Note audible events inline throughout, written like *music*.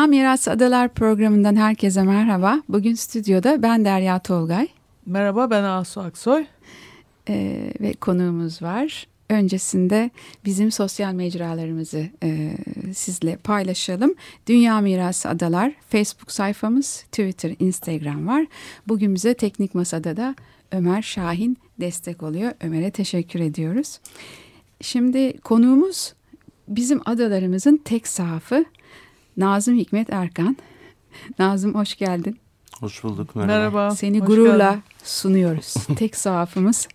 Dünya Mirası Adalar programından herkese merhaba. Bugün stüdyoda ben Derya Tolgay. Merhaba ben Asu Aksoy. Ee, ve konuğumuz var. Öncesinde bizim sosyal mecralarımızı e, sizle paylaşalım. Dünya Mirası Adalar Facebook sayfamız, Twitter, Instagram var. Bugün bize Teknik Masa'da da Ömer Şahin destek oluyor. Ömer'e teşekkür ediyoruz. Şimdi konuğumuz bizim adalarımızın tek sahafı Nazım Hikmet Erkan. Nazım hoş geldin. Hoş bulduk merhaba. Merhaba. Seni hoş gururla geldin. sunuyoruz. *laughs* tek sahafımız.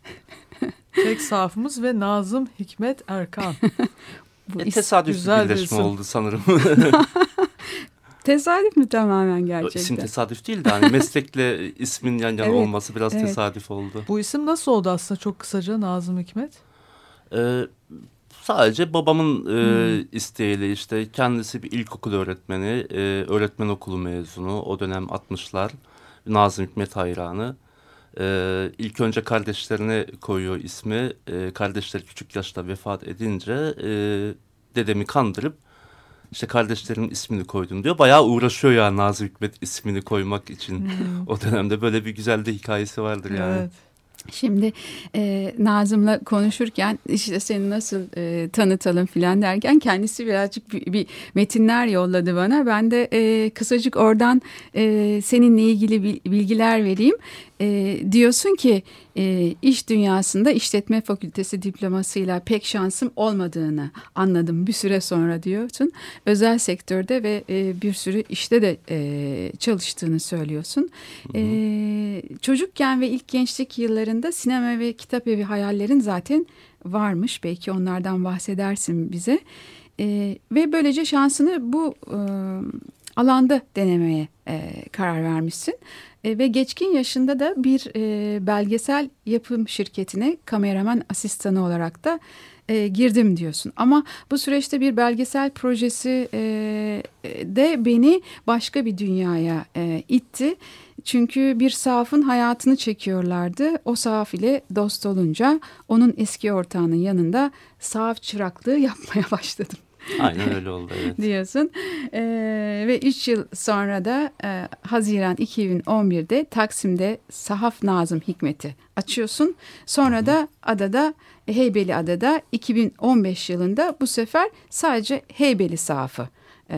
Tek sahafımız ve Nazım Hikmet Erkan. *laughs* Bu E, tesadüf bir güzel bir birleşme isim. oldu sanırım. *laughs* tesadüf mü tamamen gerçekten? İsim tesadüf değil de hani meslekle ismin yan yana Evet, olması biraz evet. tesadüf oldu. Bu isim nasıl oldu aslında çok kısaca Nazım Hikmet? Ee, sadece babamın e, Hmm. isteğiyle işte kendisi bir ilkokul öğretmeni, e, öğretmen okulu mezunu. O dönem 60'lar Nazım Hikmet hayranı. Ee, ilk önce kardeşlerine koyuyor ismi. Ee, kardeşleri küçük yaşta vefat edince e, dedemi kandırıp işte kardeşlerimin ismini koydum diyor. Bayağı uğraşıyor ya Nazım Hikmet ismini koymak için. *laughs* O dönemde böyle bir güzel de hikayesi vardır yani. Evet. Şimdi e, Nazım'la konuşurken işte seni nasıl e, tanıtalım filan derken kendisi birazcık bir, bir metinler yolladı bana. Ben de e, kısacık oradan e, seninle ilgili bil- bilgiler vereyim. E, diyorsun ki e, iş dünyasında işletme fakültesi diplomasıyla pek şansım olmadığını anladım bir süre sonra diyorsun. Özel sektörde ve e, bir sürü işte de e, çalıştığını söylüyorsun. E, çocukken ve ilk gençlik yıllarında sinema ve kitap evi hayallerin zaten varmış. Belki onlardan bahsedersin bize. E, ve böylece şansını bu e, alanda denemeye e, karar vermişsin. E, ve geçkin yaşında da bir e, belgesel yapım şirketine kameraman asistanı olarak da e, girdim diyorsun. Ama bu süreçte bir belgesel projesi e, de beni başka bir dünyaya e, itti. Çünkü bir sahafın hayatını çekiyorlardı. O sahaf ile dost olunca onun eski ortağının yanında sahaf çıraklığı *laughs* yapmaya başladım Aynen öyle oldu evet. diyorsun. Ee, ve 3 yıl sonra da e, Haziran 2011'de Taksim'de Sahaf Nazım Hikmet'i açıyorsun. Sonra da adada Heybeli Adada 2015 yılında bu sefer sadece Heybeli Sahaf'ı e,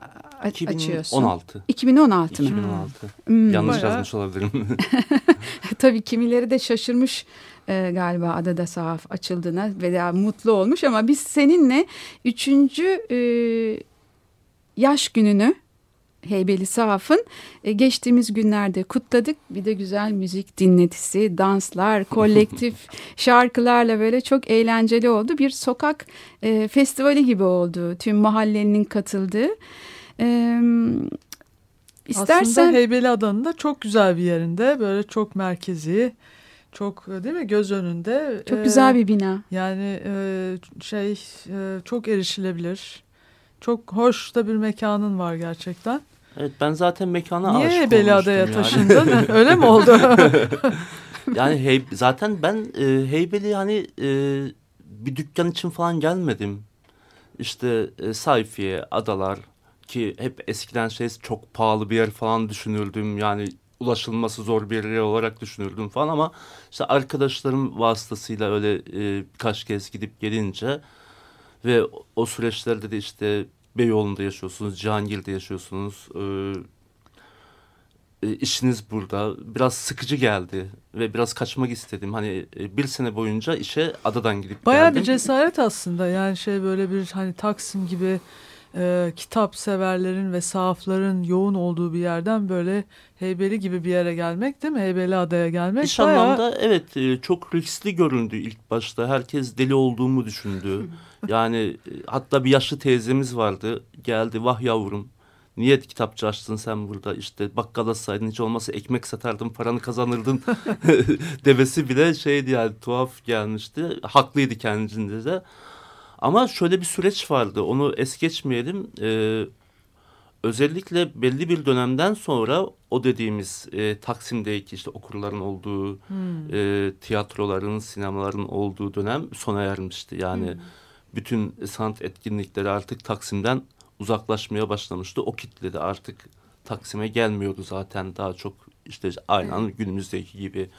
a- açıyorsun. 2016. 2016 mı? 2016. Hmm. Yanlış Bayağı- yazmış olabilirim. *laughs* Tabii kimileri de şaşırmış e, galiba adada sahaf açıldığına ve daha mutlu olmuş ama biz seninle üçüncü e, yaş gününü Heybeli Sahaf'ın e, geçtiğimiz günlerde kutladık. Bir de güzel müzik dinletisi, danslar, *laughs* kolektif şarkılarla böyle çok eğlenceli oldu. Bir sokak e, festivali gibi oldu. Tüm mahallenin katıldığı. E, istersen Aslında Heybeli Adanın da çok güzel bir yerinde. Böyle çok merkezi. Çok değil mi göz önünde. çok Ee, güzel bir bina. Yani e, şey e, çok erişilebilir. Çok hoş da bir mekanın var gerçekten. evet ben zaten mekana Niye aşık Heybeli Adaya olmuştum taşındın? *laughs* Öyle mi oldu? *laughs* Yani hey, zaten ben e, Heybeli hani e, bir dükkan için falan gelmedim. İşte e, sayfiye, adalar ki hep eskiden şey çok pahalı bir yer falan düşünürdüm. Yani ulaşılması zor bir yer olarak düşünürdüm falan ama işte arkadaşlarım vasıtasıyla öyle e, birkaç kez gidip gelince ve o- süreçlerde de işte Beyoğlu'nda yaşıyorsunuz, Cihangir'de yaşıyorsunuz. E, e, işiniz burada. Biraz sıkıcı geldi ve biraz kaçmak istedim. Hani e, bir sene boyunca işe adadan gidip Bayağı geldim. bir cesaret aslında. Yani şey böyle bir hani Taksim gibi e, kitap severlerin ve sahafların yoğun olduğu bir yerden böyle Heybeli gibi bir yere gelmek değil mi? Heybeli Adaya gelmek İş bayağı anlamda evet e, çok riskli göründü ilk başta. Herkes deli olduğumu düşündü. *laughs* yani e, hatta bir yaşlı teyzemiz vardı. Geldi vah yavrum Niye kitapçı açtın sen burada işte bakkala saydın hiç olmazsa ekmek satardın paranı kazanırdın *laughs* *laughs* demesi bile şeydi yani tuhaf gelmişti. Haklıydı kendince de. Ama şöyle bir süreç vardı onu es geçmeyelim. Ee, özellikle belli bir dönemden sonra o dediğimiz e, Taksim'deki işte okurların olduğu, hmm. e, tiyatroların, sinemaların olduğu dönem sona ermişti. Yani hmm. bütün sanat etkinlikleri artık Taksim'den uzaklaşmaya başlamıştı. O kitle de artık Taksim'e gelmiyordu zaten daha çok işte aynen günümüzdeki gibi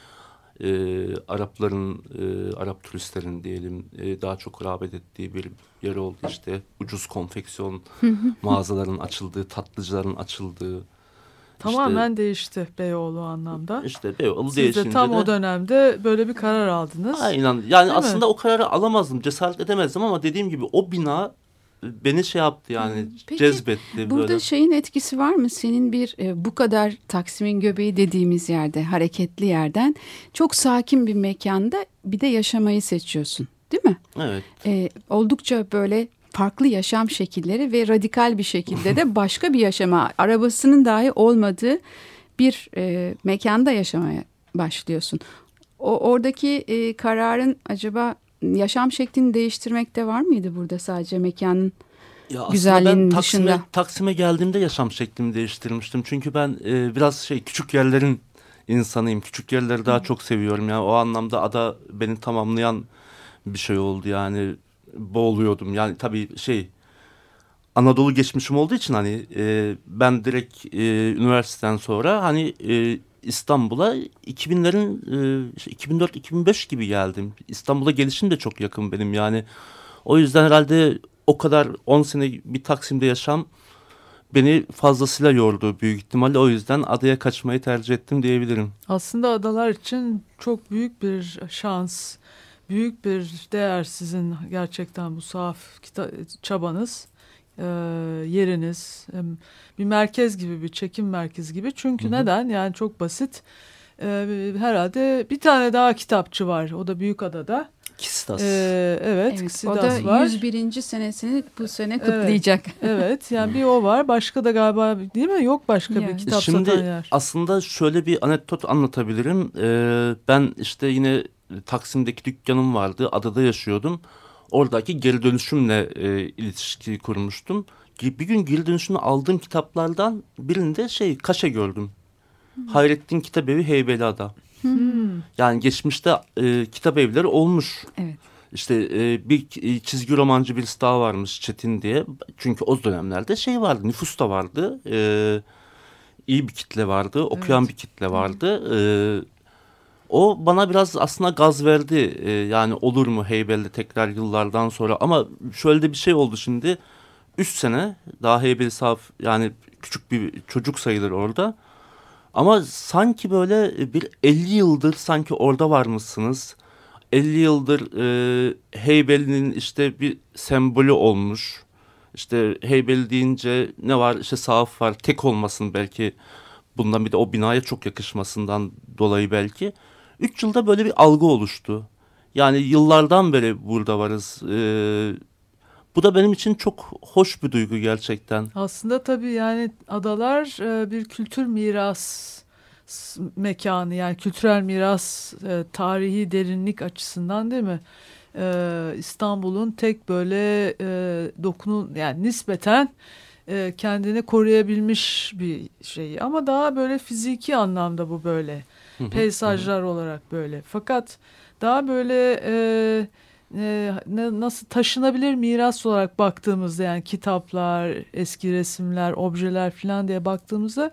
e, Arapların, e, Arap turistlerin diyelim e, daha çok rağbet ettiği bir yer oldu işte. Ucuz konfeksiyon *laughs* mağazaların açıldığı, tatlıcıların açıldığı. Tamamen işte, değişti Beyoğlu anlamda. İşte Beyoğlu Siz değişince de tam de, o dönemde böyle bir karar aldınız. Aynen. Yani Değil aslında mi? o kararı alamazdım, cesaret edemezdim ama dediğim gibi o bina beni şey yaptı yani Peki, cezbetti. Burada böyle. şeyin etkisi var mı? Senin bir e, bu kadar Taksim'in göbeği dediğimiz yerde, hareketli yerden çok sakin bir mekanda bir de yaşamayı seçiyorsun. Değil mi? Evet. E, oldukça böyle farklı yaşam şekilleri ve radikal bir şekilde de *laughs* başka bir yaşama, arabasının dahi olmadığı bir e, mekanda yaşamaya başlıyorsun. O oradaki e, kararın acaba yaşam şeklini değiştirmekte var mıydı burada sadece mekanın ya güzelliğinin ben Taksim'e, dışında? Taksim'e geldiğimde yaşam şeklimi değiştirmiştim. Çünkü ben e, biraz şey küçük yerlerin insanıyım. Küçük yerleri daha Hı. çok seviyorum. Yani o anlamda ada beni tamamlayan bir şey oldu. Yani boğuluyordum. Yani tabii şey Anadolu geçmişim olduğu için hani e, ben direkt e, üniversiteden sonra hani e, İstanbul'a 2000'lerin e, 2004-2005 gibi geldim. İstanbul'a gelişim de çok yakın benim yani. O yüzden herhalde o kadar 10 sene bir Taksim'de yaşam beni fazlasıyla yordu büyük ihtimalle. O yüzden adaya kaçmayı tercih ettim diyebilirim. Aslında adalar için çok büyük bir şans, büyük bir değer sizin gerçekten bu saf çabanız e, yeriniz e, bir merkez gibi bir çekim merkezi gibi çünkü hı hı. neden yani çok basit e, herhalde bir tane daha kitapçı var o da Büyükada'da. Kistas. Ee, evet, evet Kisidas o da var. 101. senesini bu sene kutlayacak. Evet, *laughs* evet yani bir o var. Başka da galiba değil mi? Yok başka yani. bir kitap Şimdi, satan yer. Aslında şöyle bir anekdot anlatabilirim. Ee, ben işte yine Taksim'deki dükkanım vardı. Adada yaşıyordum oradaki geri dönüşümle e, ilişki kurmuştum. Bir gün geri dönüşümü aldığım kitaplardan birinde şey kaşe gördüm. Hmm. Hayrettin Kitabevi Heybeliada. Hmm. Yani geçmişte e, kitap evleri olmuş. Evet. İşte e, bir çizgi romancı birisi daha varmış Çetin diye. Çünkü o dönemlerde şey vardı, nüfus da vardı. E, iyi bir kitle vardı, okuyan evet. bir kitle vardı. E, o bana biraz aslında gaz verdi. Ee, yani olur mu Heybel'de tekrar yıllardan sonra ama şöyle de bir şey oldu şimdi. Üç sene daha Heybel saf yani küçük bir çocuk sayılır orada. Ama sanki böyle bir 50 yıldır sanki orada var mısınız? 50 yıldır e, Heybel'in işte bir sembolü olmuş. İşte Heybel deyince ne var? İşte sahaf var. Tek olmasın belki. Bundan bir de o binaya çok yakışmasından dolayı belki. Üç yılda böyle bir algı oluştu. Yani yıllardan beri burada varız. Ee, bu da benim için çok hoş bir duygu gerçekten. Aslında tabii yani adalar e, bir kültür miras mekanı yani kültürel miras e, tarihi derinlik açısından değil mi? E, İstanbul'un tek böyle dokunun yani nispeten kendini koruyabilmiş bir şeyi ama daha böyle fiziki anlamda bu böyle Peyzajlar olarak böyle. Fakat daha böyle e, e, nasıl taşınabilir miras olarak baktığımızda yani kitaplar, eski resimler, objeler falan diye baktığımızda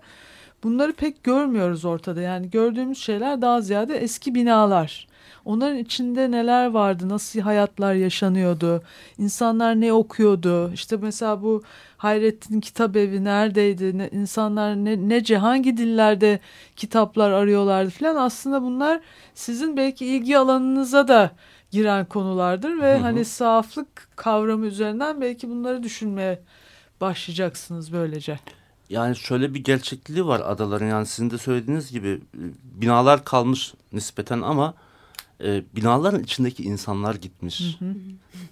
bunları pek görmüyoruz ortada. Yani gördüğümüz şeyler daha ziyade eski binalar. Onların içinde neler vardı, nasıl hayatlar yaşanıyordu, insanlar ne okuyordu. İşte mesela bu Hayrettin Kitap Evi neredeydi, ne, insanlar ne, nece, hangi dillerde kitaplar arıyorlardı falan. Aslında bunlar sizin belki ilgi alanınıza da giren konulardır ve hı hı. hani saflık kavramı üzerinden belki bunları düşünmeye başlayacaksınız böylece. Yani şöyle bir gerçekliği var adaların yani sizin de söylediğiniz gibi binalar kalmış nispeten ama e, binaların içindeki insanlar gitmiş. Hı hı.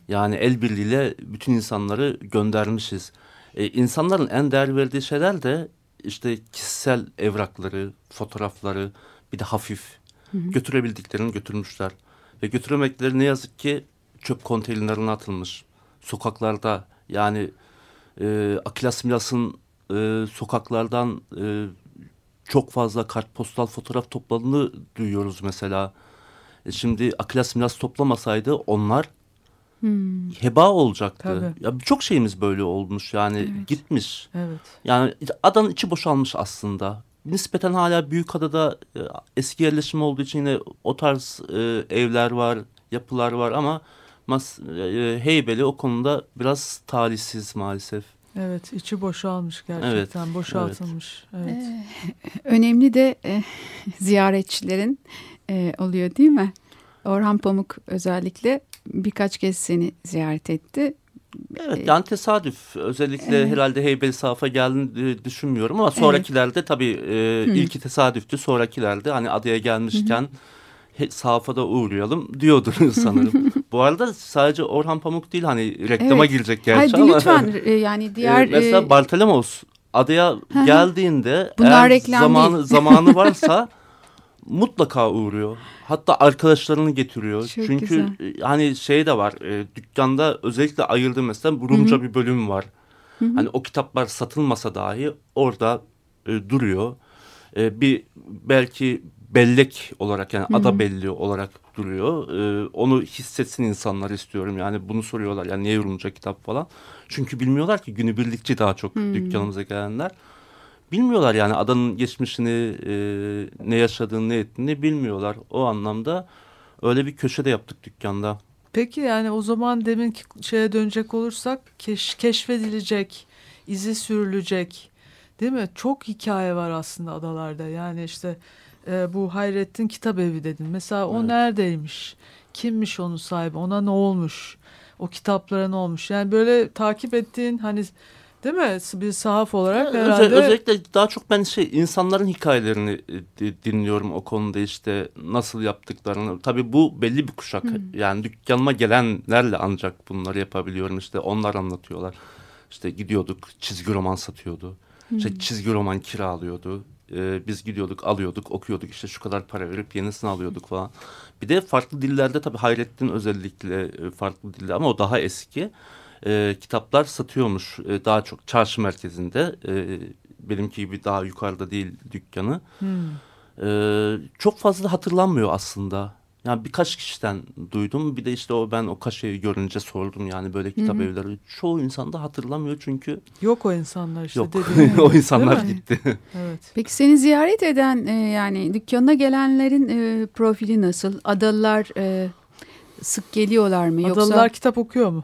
Yani el birliğiyle bütün insanları göndermişiz. E, insanların en değer verdiği şeyler de işte kişisel evrakları, fotoğrafları, bir de hafif. Hı hı. Götürebildiklerini götürmüşler. Ve götüremekleri ne yazık ki çöp konteynerlerine atılmış. Sokaklarda yani e, Akilas Milas'ın e, sokaklardan e, çok fazla kartpostal fotoğraf topladığını duyuyoruz mesela. E, şimdi Akilas Milas toplamasaydı onlar hmm. heba olacaktı. Tabii. Ya birçok şeyimiz böyle olmuş yani evet. gitmiş. Evet. Yani adanın içi boşalmış aslında. Nispeten hala büyük adada e, eski yerleşim olduğu için yine o tarz e, evler var, yapılar var ama Mas, e, Heybeli o konuda biraz talihsiz maalesef. Evet içi boşalmış gerçekten evet, boşaltılmış. Evet. evet. Ee, *laughs* önemli de e, *laughs* ziyaretçilerin e, oluyor değil mi? Orhan Pamuk özellikle birkaç kez seni ziyaret etti. Evet ee, yani tesadüf özellikle evet. herhalde Heybeli Saf'a geldiğini düşünmüyorum ama sonrakilerde evet. tabii e, ilki tesadüftü sonrakilerde hani adaya gelmişken... Hı sahafada uğrayalım diyordur *laughs* sanırım. Bu arada sadece Orhan Pamuk değil hani reklama evet. girecek gerçi Hayır, ama. Lütfen *laughs* e, yani diğer. E, mesela e... Bartolomos adaya geldiğinde Bunlar eğer zamanı, değil. zamanı *laughs* varsa mutlaka uğruyor. Hatta arkadaşlarını getiriyor. Çok Çünkü güzel. E, hani şey de var e, dükkanda özellikle ayırdığı mesela Rumca Hı -hı. bir bölüm var. Hı -hı. Hani o kitaplar satılmasa dahi orada e, duruyor. E, bir belki bellek olarak yani Hı -hı. ada belli olarak duruyor. Ee, onu hissetsin insanlar istiyorum. Yani bunu soruyorlar. Yani niye yorumlayacak kitap falan. Çünkü bilmiyorlar ki günübirlikçi daha çok Hı -hı. dükkanımıza gelenler. Bilmiyorlar yani adanın geçmişini, e, ne yaşadığını, ne ettiğini bilmiyorlar. O anlamda öyle bir köşe de yaptık dükkanda. Peki yani o zaman deminki şeye dönecek olursak keş, keşfedilecek, izi sürülecek değil mi? Çok hikaye var aslında adalarda. Yani işte e, bu Hayrettin Kitap Evi dedin. Mesela o evet. neredeymiş? Kimmiş onun sahibi? Ona ne olmuş? O kitaplara ne olmuş? Yani böyle takip ettiğin hani değil mi? Bir sahaf olarak yani herhalde. Özellikle daha çok ben şey insanların hikayelerini e, dinliyorum o konuda işte nasıl yaptıklarını. Tabii bu belli bir kuşak. Hı. Yani dükkanıma gelenlerle ancak bunları yapabiliyorum. İşte onlar anlatıyorlar. İşte gidiyorduk çizgi roman satıyordu. Hı. İşte çizgi roman kiralıyordu e, biz gidiyorduk alıyorduk okuyorduk işte şu kadar para verip yenisini alıyorduk falan. Bir de farklı dillerde tabii Hayrettin özellikle e, farklı dilde ama o daha eski e, kitaplar satıyormuş e, daha çok çarşı merkezinde. E, benimki gibi daha yukarıda değil dükkanı. Hmm. E, çok fazla hatırlanmıyor aslında. Yani birkaç kişiden duydum. Bir de işte o ben o kaşeyi görünce sordum yani böyle kitap Hı -hı. evleri. Çoğu insan da hatırlamıyor çünkü. Yok o insanlar işte. Yok *laughs* o insanlar gitti. *laughs* evet. Peki seni ziyaret eden e, yani dükkanına gelenlerin e, profili nasıl? Adalılar e, sık geliyorlar mı? Yoksa... Adalılar kitap okuyor mu?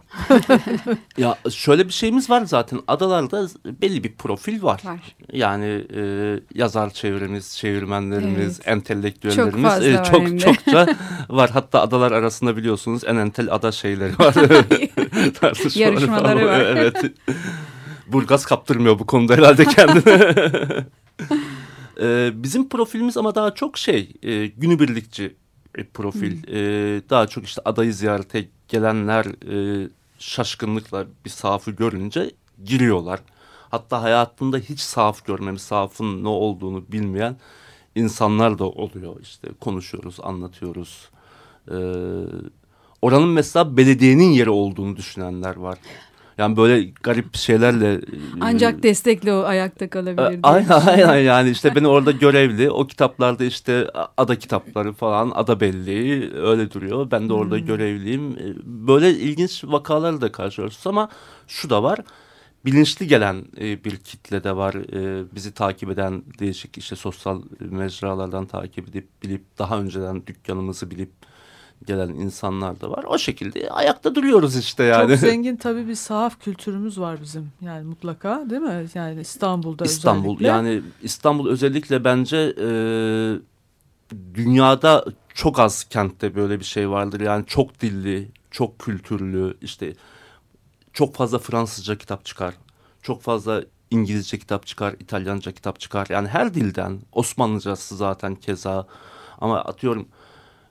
*laughs* ya şöyle bir şeyimiz var zaten. Adalarda belli bir profil var. var. Yani e, yazar çevremiz, çevirmenlerimiz, evet. entelektüellerimiz çok, fazla e, çok çokça var. Hatta adalar arasında biliyorsunuz en entel ada şeyleri var. *laughs* Yarışmaları var. *laughs* Evet. Burgaz kaptırmıyor bu konuda herhalde kendine. ee, bizim profilimiz ama daha çok şey e, günübirlikçi profil. Hmm. E, daha çok işte adayı ziyarete gelenler e, şaşkınlıkla bir sahafı görünce giriyorlar. Hatta hayatında hiç sahaf görmemiş, sahafın ne olduğunu bilmeyen insanlar da oluyor. İşte konuşuyoruz, anlatıyoruz. Ee, oranın mesela belediyenin yeri olduğunu düşünenler var. Yani böyle garip şeylerle. E, Ancak destekle o ayakta kalabilir. Aynen aynen yani işte beni orada görevli. O kitaplarda işte ada kitapları falan ada belleği öyle duruyor. Ben de orada hmm. görevliyim. E, böyle ilginç vakaları da karşılıyoruz ama şu da var bilinçli gelen e, bir kitle de var. E, bizi takip eden değişik işte sosyal mecralardan takip edip bilip daha önceden dükkanımızı bilip gelen insanlar da var. O şekilde ayakta duruyoruz işte yani. Çok *laughs* zengin tabii bir sahaf kültürümüz var bizim. Yani mutlaka değil mi? Yani İstanbul'da İstanbul, özellikle. Yani İstanbul özellikle bence e, dünyada çok az kentte böyle bir şey vardır. Yani çok dilli, çok kültürlü işte çok fazla Fransızca kitap çıkar. Çok fazla İngilizce kitap çıkar, İtalyanca kitap çıkar. Yani her dilden Osmanlıcası zaten keza. Ama atıyorum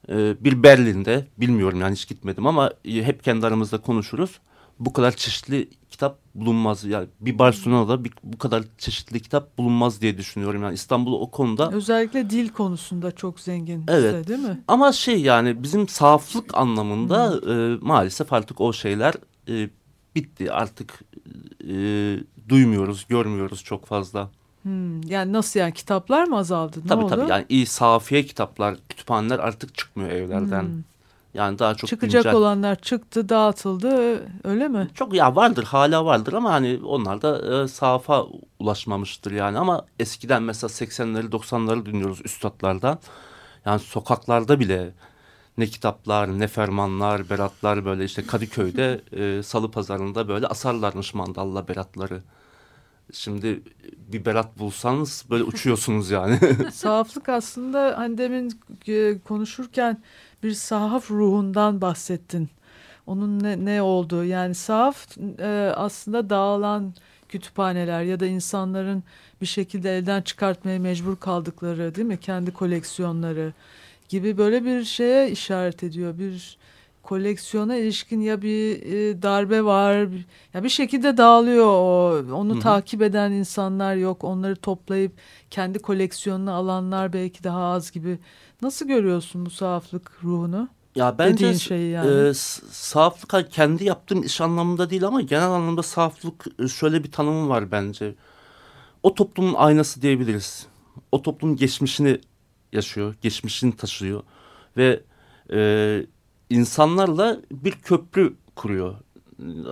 e, bir Berlin'de bilmiyorum yani hiç gitmedim ama e, hep kendi aramızda konuşuruz. Bu kadar çeşitli kitap bulunmaz. Yani bir Barcelona'da bir, bu kadar çeşitli kitap bulunmaz diye düşünüyorum. Yani İstanbul o konuda. Özellikle dil konusunda çok zengin evet. Size, değil mi? Ama şey yani bizim saflık anlamında e, maalesef artık o şeyler e, bitti. Artık e, duymuyoruz, görmüyoruz çok fazla. Hmm, yani nasıl yani kitaplar mı azaldı? Ne tabii oldu? tabii yani iyi safiye kitaplar, kütüphaneler artık çıkmıyor evlerden. Hmm. Yani daha çok Çıkacak güncel. olanlar çıktı, dağıtıldı öyle mi? Çok ya vardır, hala vardır ama hani onlar da e, safa ulaşmamıştır yani. Ama eskiden mesela 80'leri 90'ları dinliyoruz üstadlardan. Yani sokaklarda bile ne kitaplar, ne fermanlar, beratlar böyle işte Kadıköy'de *laughs* e, salı pazarında böyle asarlarmış mandalla beratları. Şimdi bir berat bulsanız böyle uçuyorsunuz yani. *laughs* Sahaflık aslında hani demin e, konuşurken bir sahaf ruhundan bahsettin. Onun ne, ne olduğu yani sahaf e, aslında dağılan kütüphaneler ya da insanların bir şekilde elden çıkartmaya mecbur kaldıkları değil mi? Kendi koleksiyonları gibi böyle bir şeye işaret ediyor. Bir koleksiyona ilişkin ya bir e, darbe var ya bir şekilde dağılıyor o onu Hı -hı. takip eden insanlar yok onları toplayıp kendi koleksiyonuna alanlar belki daha az gibi nasıl görüyorsun bu sahaflık ruhunu? Ya bence şeyi yani. e, sahaflık kendi yaptığım iş anlamında değil ama genel anlamda sahaflık e, şöyle bir tanımı var bence. O toplumun aynası diyebiliriz. O toplumun geçmişini yaşıyor, geçmişini taşıyor ve e, insanlarla bir köprü kuruyor.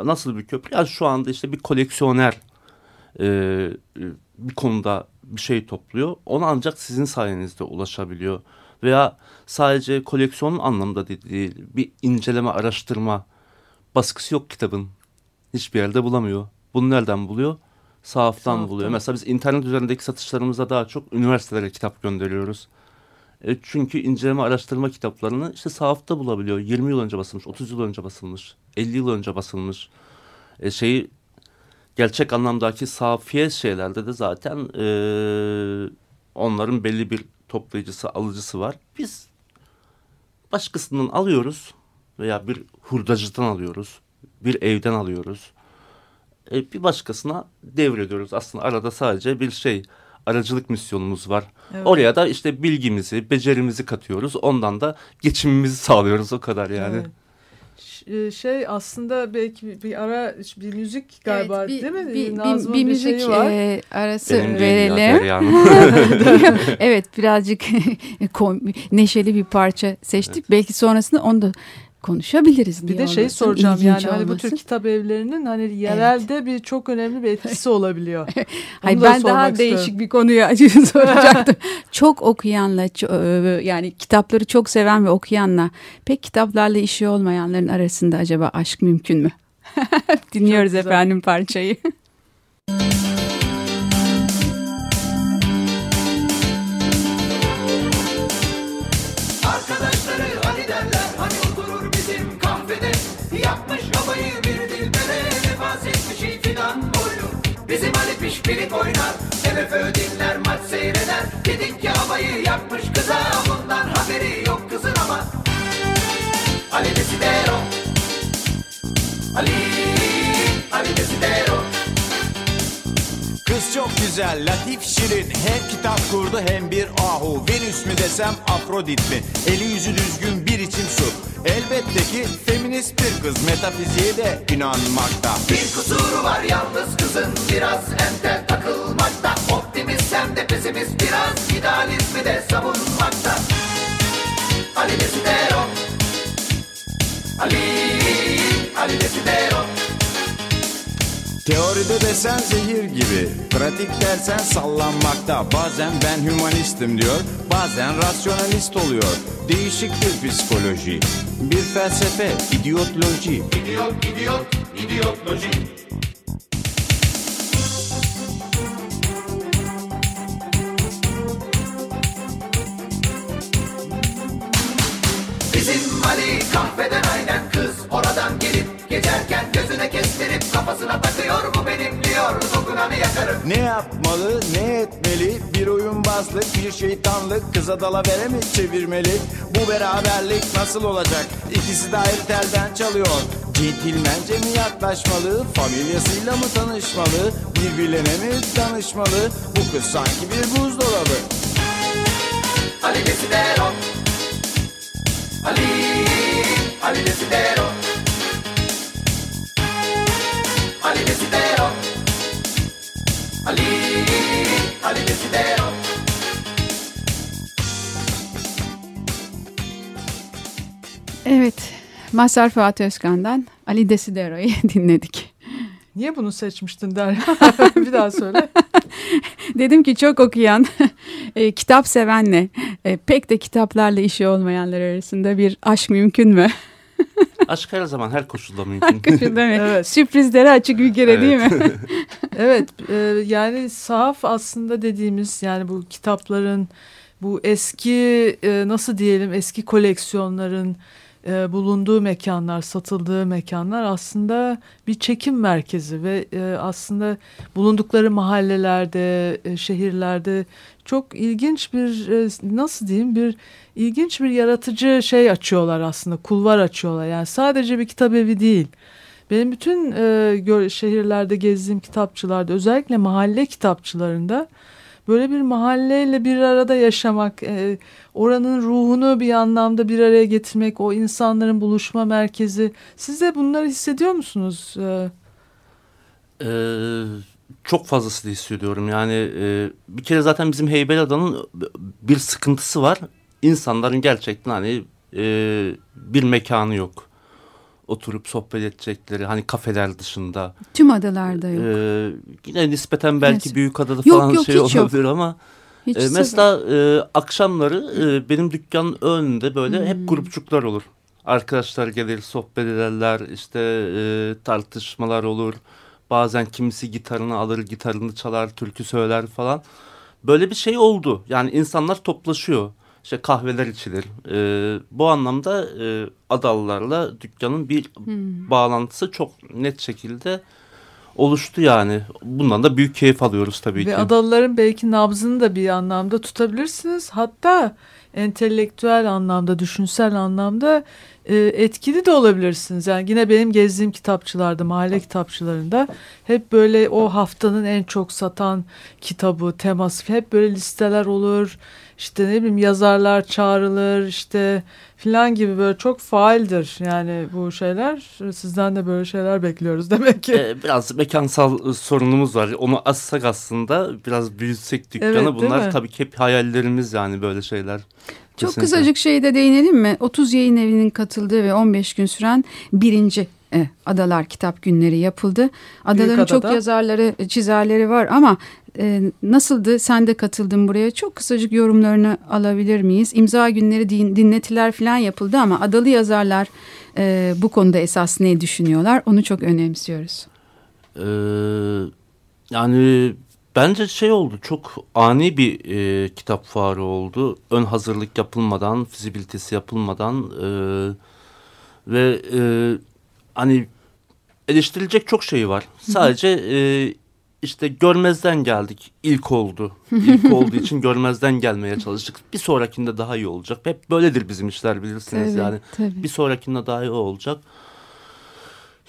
Nasıl bir köprü? Yani şu anda işte bir koleksiyoner e, bir konuda bir şey topluyor. Ona ancak sizin sayenizde ulaşabiliyor. Veya sadece koleksiyon anlamda değil, bir inceleme, araştırma baskısı yok kitabın. Hiçbir yerde bulamıyor. Bunu nereden buluyor? Sahaftan buluyor. Mesela biz internet üzerindeki satışlarımızda daha çok üniversitelere kitap gönderiyoruz. E, çünkü inceleme araştırma kitaplarını işte sahafta bulabiliyor. 20 yıl önce basılmış, 30 yıl önce basılmış, 50 yıl önce basılmış. E, şeyi gerçek anlamdaki safiye şeylerde de zaten e, onların belli bir toplayıcısı, alıcısı var. Biz başkasından alıyoruz veya bir hurdacıdan alıyoruz, bir evden alıyoruz. E, bir başkasına devrediyoruz. Aslında arada sadece bir şey aracılık misyonumuz var. Evet. Oraya da işte bilgimizi, becerimizi katıyoruz. Ondan da geçimimizi sağlıyoruz o kadar yani. Evet e, şey aslında belki bir ara bir müzik galiba evet, bir, değil mi? Bir, bir, bir müzik şey var. E, arası Benim verelim. *laughs* *laughs* evet birazcık *laughs* neşeli bir parça seçtik. Evet. Belki sonrasında onu da konuşabiliriz. Bir de şey soracağım yani hani bu tür kitap evlerinin hani yerelde evet. bir çok önemli bir etkisi olabiliyor. *laughs* Hayır ben daha istiyorum. değişik bir konuyu *laughs* soracaktım. *laughs* çok okuyanla yani kitapları çok seven ve okuyanla pek kitaplarla işi olmayanların arasında acaba aşk mümkün mü? Dinliyoruz efendim parçayı. Clifford. Güzel, latif, şirin. Hem kitap kurdu hem bir ahu. Venüs mü desem Afrodit mi? Eli yüzü düzgün bir içim su. Elbette ki feminist bir kız. Metafiziğe de inanmakta. Bir kusuru var yalnız kızın. Biraz entel takılmakta. Optimist hem de pesimist. Biraz idealizmi de savunmakta. Ali Desidero Ali Ali Desidero Teoride desen zehir gibi Pratik dersen sallanmakta. Bazen ben hümanistim diyor Bazen rasyonalist oluyor. Değişik bir psikoloji Bir felsefe idiotloji. İdiot, idiot, idiotloji. Bizim Ali kahveden aynen kız Oradan gelip geçerken gözüne kestirip kafasına takıyor bu benim diyor dokunanı yakarım. Ne yapmalı ne etmeli bir oyunbazlık bir şeytanlık kıza dalavere mi çevirmeli? Bu beraberlik nasıl olacak? İkisi de ayrı telden çalıyor. Centilmence mi yaklaşmalı, familyasıyla mı tanışmalı, birbirlerine mi danışmalı? Bu kız sanki bir buzdolabı. Ali Desidero Ali Ali Desidero Ali Desidero Ali Ali Desidero Evet, Mazhar Fatih Özkan'dan Ali Desidero'yu *laughs* dinledik. Niye bunu seçmiştin Derya? *laughs* bir daha söyle. *laughs* Dedim ki çok okuyan, e, kitap sevenle, e, pek de kitaplarla işi olmayanlar arasında bir aşk mümkün mü? Aşk her zaman her koşulda mümkün. Değil mi? *laughs* Evet. Sürprizlere açık bir kere değil mi? *laughs* Evet e, yani sahaf aslında dediğimiz yani bu kitapların bu eski e, nasıl diyelim eski koleksiyonların e, bulunduğu mekanlar satıldığı mekanlar aslında bir çekim merkezi ve e, aslında bulundukları mahallelerde e, şehirlerde çok ilginç bir e, nasıl diyeyim bir ilginç bir yaratıcı şey açıyorlar aslında kulvar açıyorlar yani sadece bir kitap evi değil. Benim bütün e, şehirlerde gezdiğim kitapçılarda özellikle mahalle kitapçılarında böyle bir mahalleyle bir arada yaşamak, e, oranın ruhunu bir anlamda bir araya getirmek, o insanların buluşma merkezi. Siz de bunları hissediyor musunuz? E, Ee, çok fazlasını hissediyorum. Yani e, bir kere zaten bizim Heybeliada'nın bir sıkıntısı var. İnsanların gerçekten hani e, bir mekanı yok. Oturup sohbet edecekleri hani kafeler dışında. Tüm adalarda yok. Ee, yine nispeten belki Neyse. Büyükada'da Yok, falan yok, şey yok. olabilir ama Hiç e, mesela e, akşamları e, benim dükkanın önünde böyle Hmm. hep grupçuklar olur. Arkadaşlar gelir sohbet ederler işte e, tartışmalar olur. Bazen kimisi gitarını alır gitarını çalar türkü söyler falan. Böyle bir şey oldu yani insanlar toplaşıyor. İşte kahveler içilir. E, bu anlamda e, Adalılarla dükkanın bir Hmm. bağlantısı çok net şekilde oluştu yani. Bundan da büyük keyif alıyoruz tabii ve ki. adalıların belki nabzını da bir anlamda tutabilirsiniz. Hatta entelektüel anlamda, düşünsel anlamda e, etkili de olabilirsiniz. Yani yine benim gezdiğim kitapçılarda, mahalle kitapçılarında hep böyle o haftanın en çok satan kitabı, teması hep böyle listeler olur. İşte ne bileyim yazarlar çağrılır işte filan gibi böyle çok faaldir yani bu şeyler. Sizden de böyle şeyler bekliyoruz demek ki. Ee, biraz mekansal e, sorunumuz var. Onu assak aslında biraz büyütsek dükkanı. Evet, Bunlar tabii ki hep hayallerimiz yani böyle şeyler. Çok kısacık şeyde değinelim mi? 30 yayın evinin katıldığı ve 15 gün süren birinci e, Adalar Kitap Günleri yapıldı. Adaların Büyükada'da. çok yazarları, çizerleri var ama e, nasıldı? Sen de katıldın buraya. Çok kısacık yorumlarını alabilir miyiz? İmza günleri din, dinletiler falan yapıldı ama adalı yazarlar e, bu konuda esas ne düşünüyorlar? Onu çok önemsiyoruz. Ee, yani bence şey oldu çok ani bir e, kitap fuarı oldu. Ön hazırlık yapılmadan, fizibilitesi yapılmadan e, ve e, hani eleştirilecek çok şey var. Sadece e, işte görmezden geldik. İlk oldu. İlk *laughs* olduğu için görmezden gelmeye çalıştık. Bir sonrakinde daha iyi olacak. Hep böyledir bizim işler bilirsiniz yani. tabii. Bir sonrakinde daha iyi olacak.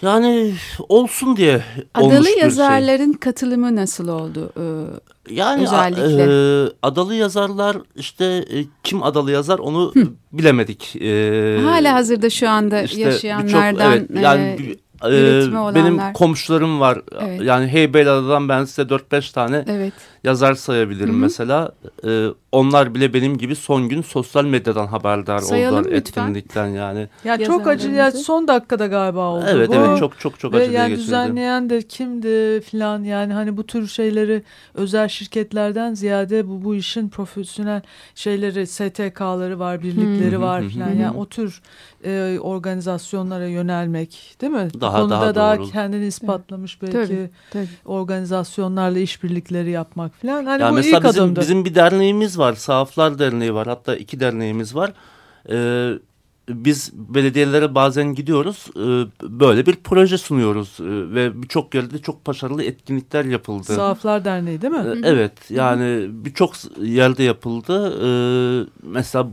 Yani olsun diye olmuş Adalı bir şey. yazarların katılımı nasıl oldu? Ee, Yani a- özellikle. e, adalı yazarlar işte e, kim adalı yazar onu bilemedik. E, Hala hazırda şu anda işte yaşayanlardan birçok- evet, yani e, e, olanlar. benim komşularım var. Evet. Yani Heybeliada'dan ben size 4-5 tane evet. yazar sayabilirim Hı hı. mesela. E, onlar bile benim gibi son gün sosyal medyadan haberdar Sayalım oldular lütfen. etkinlikten yani. Ya çok acı ya son dakikada galiba oldu. Evet bu. evet çok çok çok acı yani düzenleyen de kimdi filan yani hani bu tür şeyleri özel şirketlerden ziyade bu bu işin profesyonel şeyleri STK'ları var, birlikleri Hı. var Hı hı filan yani o tür e, organizasyonlara yönelmek değil mi? Daha- konuda daha daha, doğru. kendini ispatlamış belki Tabii, tabii. organizasyonlarla işbirlikleri yapmak filan. Hani Ya bu mesela ilk bizim, adımdı. bizim bir derneğimiz var. Sahaflar Derneği var. Hatta iki derneğimiz var. Ee, biz belediyelere bazen gidiyoruz. Ee, böyle bir proje sunuyoruz. Ee, ve birçok yerde çok başarılı etkinlikler yapıldı. Sahaflar Derneği değil mi? Ee, evet yani birçok yerde yapıldı. Mesela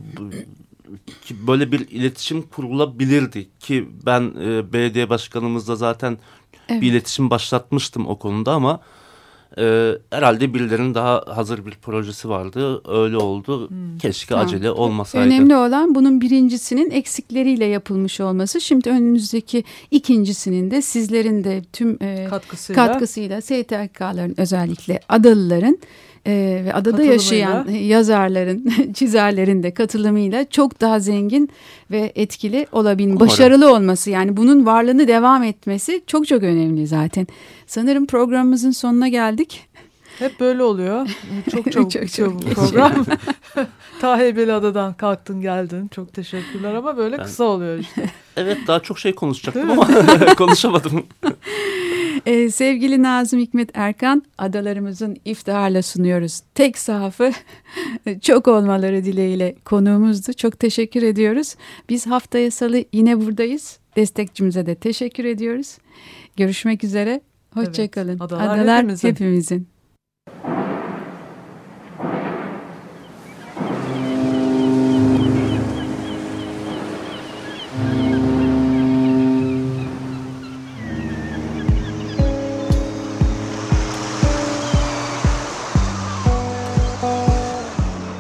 ki böyle bir iletişim kurulabilirdi ki ben e, belediye başkanımızla zaten Evet. bir iletişim başlatmıştım o konuda ama e, herhalde birilerinin daha hazır bir projesi vardı. Öyle oldu. Keşke Tamam. acele olmasaydı. Önemli olan bunun birincisinin eksikleriyle yapılmış olması. Şimdi önümüzdeki ikincisinin de sizlerin de tüm e, Katkısıyla. katkısıyla STK'ların özellikle Adalıların e, ve adada yaşayan yazarların, *laughs* çizerlerin de katılımıyla çok daha zengin ve etkili olabilmesi, Umarım. başarılı olması yani bunun varlığını devam etmesi çok çok önemli zaten. Sanırım programımızın sonuna geldik. Hep böyle oluyor. *laughs* Çok çabuk Çok bitiyor çabuk bu program. *laughs* Ta Heybeliada'dan kalktın geldin. Çok teşekkürler ama böyle Ben- kısa oluyor işte. Evet daha çok şey konuşacaktım ama konuşamadım. Ee, sevgili Nazım Hikmet Erkan adalarımızın iftiharla sunuyoruz. Tek sahafı *laughs* çok olmaları dileğiyle konuğumuzdu. Çok teşekkür ediyoruz. Biz haftaya salı yine buradayız. Destekçimize de teşekkür ediyoruz. Görüşmek üzere. Hoşçakalın. Evet, adalar hepimizin. hepimizin.